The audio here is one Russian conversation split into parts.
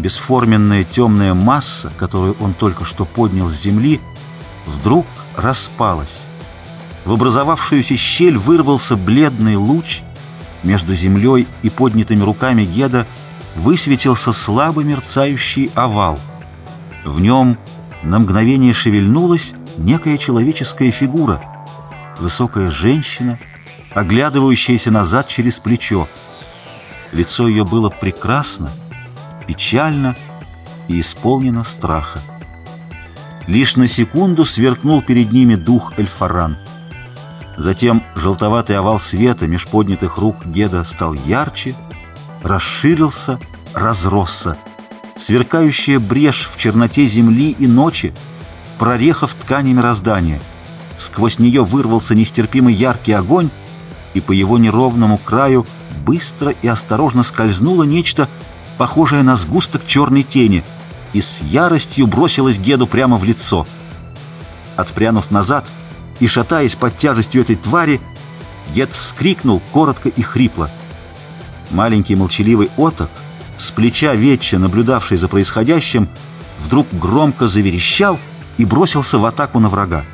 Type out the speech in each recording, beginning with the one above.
бесформенная темная масса, которую он только что поднял с земли, вдруг распалась. В образовавшуюся щель вырвался бледный луч, между землей и поднятыми руками Геда высветился слабо мерцающий овал. В нем на мгновение шевельнулась некая человеческая фигура, высокая женщина, оглядывающаяся назад через плечо. Лицо ее было прекрасно, печально и исполнено страха. Лишь на секунду сверкнул перед ними дух Эльфаран. Затем желтоватый овал света меж поднятых рук Геда стал ярче, расширился, разросся. Сверкающая брешь в черноте земли и ночи, прореха в ткани мироздания. Сквозь нее вырвался нестерпимый яркий огонь, и по его неровному краю быстро и осторожно скользнуло нечто, похожее на сгусток черной тени, и с яростью бросилась Геду прямо в лицо. Отпрянув назад и шатаясь под тяжестью этой твари, Гед вскрикнул коротко и хрипло. Маленький молчаливый оток, с плеча Ветча, наблюдавший за происходящим, вдруг громко заверещал и бросился в атаку на врага.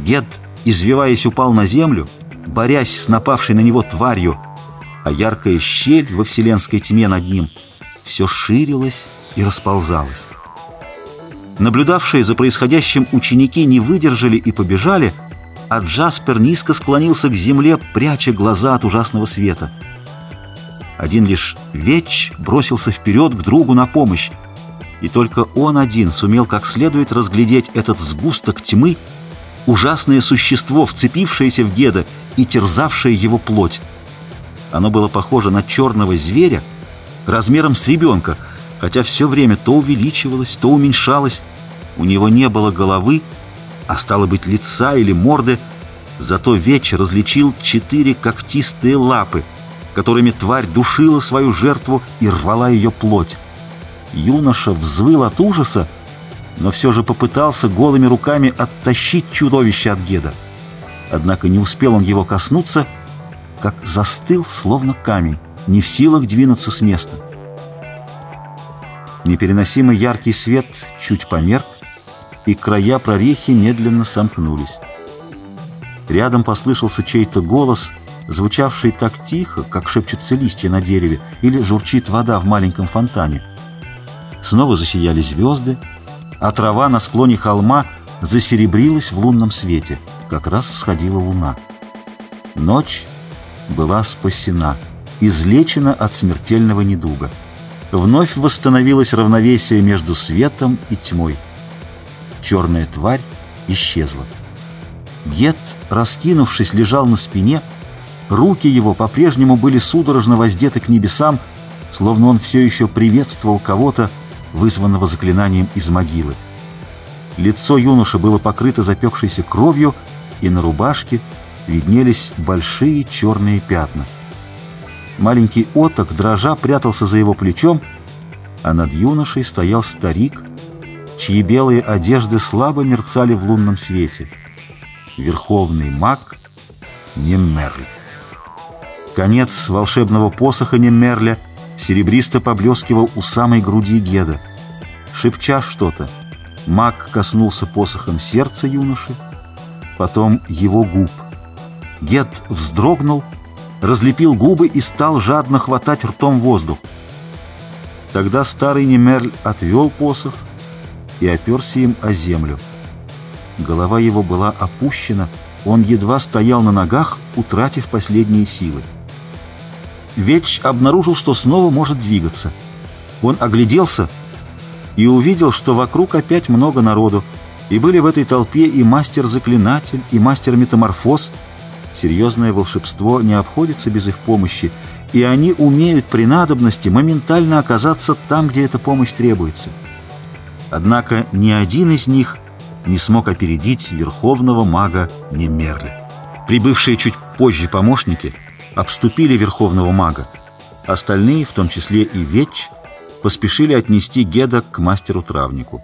Гед, извиваясь, упал на землю, борясь с напавшей на него тварью, а яркая щель во вселенской тьме над ним все ширилась и расползалась. Наблюдавшие за происходящим ученики не выдержали и побежали, а Джаспер низко склонился к земле, пряча глаза от ужасного света. Один лишь Веч бросился вперед к другу на помощь, и только он один сумел как следует разглядеть этот сгусток тьмы, ужасное существо, вцепившееся в деда и терзавшее его плоть. Оно было похоже на черного зверя размером с ребенка, хотя все время то увеличивалось, то уменьшалось. У него не было головы, а стало быть лица или морды, зато вечер различил четыре когтистые лапы, которыми тварь душила свою жертву и рвала ее плоть. Юноша взвыл от ужаса, но все же попытался голыми руками оттащить чудовище от Геда. Однако не успел он его коснуться, как застыл, словно камень, не в силах двинуться с места. Непереносимо яркий свет чуть померк, и края прорехи медленно сомкнулись. Рядом послышался чей-то голос, звучавший так тихо, как шепчутся листья на дереве или журчит вода в маленьком фонтане. Снова засияли звезды, а трава на склоне холма засеребрилась в лунном свете. Как раз всходила луна. Ночь была спасена, излечена от смертельного недуга. Вновь восстановилось равновесие между светом и тьмой. Черная тварь исчезла. Гет, раскинувшись, лежал на спине. Руки его по-прежнему были судорожно воздеты к небесам, словно он все еще приветствовал кого-то, вызванного заклинанием из могилы. Лицо юноши было покрыто запекшейся кровью, и на рубашке виднелись большие черные пятна. Маленький оток, дрожа, прятался за его плечом, а над юношей стоял старик, чьи белые одежды слабо мерцали в лунном свете. Верховный маг Немерль. Конец волшебного посоха Немерля — серебристо поблескивал у самой груди Геда. Шепча что-то, маг коснулся посохом сердца юноши, потом его губ. Гед вздрогнул, разлепил губы и стал жадно хватать ртом воздух. Тогда старый Немерль отвел посох и оперся им о землю. Голова его была опущена, он едва стоял на ногах, утратив последние силы. Веч обнаружил, что снова может двигаться. Он огляделся и увидел, что вокруг опять много народу, и были в этой толпе и мастер-заклинатель, и мастер-метаморфоз. Серьезное волшебство не обходится без их помощи, и они умеют при надобности моментально оказаться там, где эта помощь требуется. Однако ни один из них не смог опередить верховного мага Немерля. Прибывшие чуть позже помощники – обступили верховного мага. Остальные, в том числе и Веч, поспешили отнести Геда к мастеру-травнику.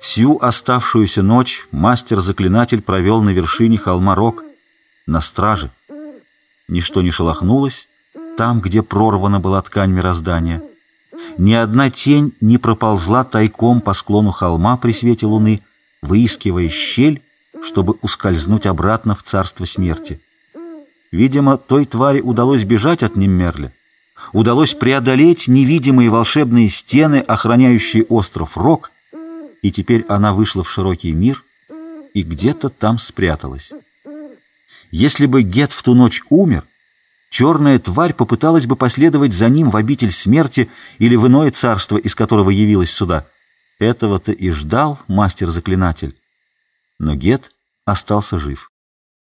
Всю оставшуюся ночь мастер-заклинатель провел на вершине холма Рок, на страже. Ничто не шелохнулось, там, где прорвана была ткань мироздания. Ни одна тень не проползла тайком по склону холма при свете луны, выискивая щель, чтобы ускользнуть обратно в царство смерти. Видимо, той твари удалось бежать от Неммерля. Удалось преодолеть невидимые волшебные стены, охраняющие остров Рок, и теперь она вышла в широкий мир и где-то там спряталась. Если бы Гет в ту ночь умер, черная тварь попыталась бы последовать за ним в обитель смерти или в иное царство, из которого явилась сюда. Этого-то и ждал мастер-заклинатель. Но Гет остался жив.